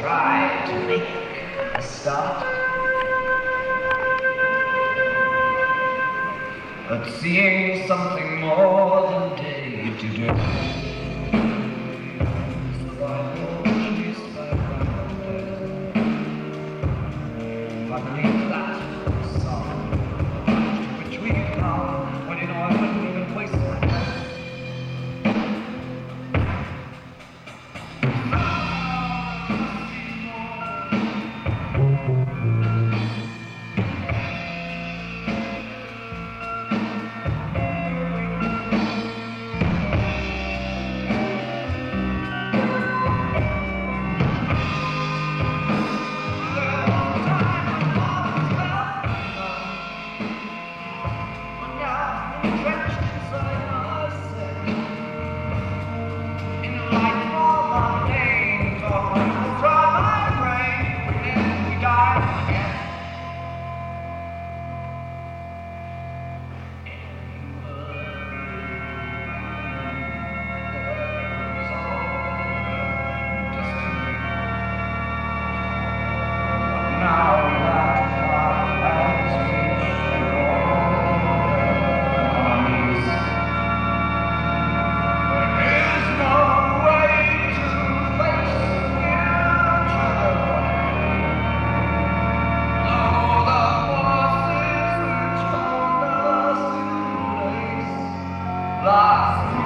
try to make a start. But seeing something more than day to day. lost.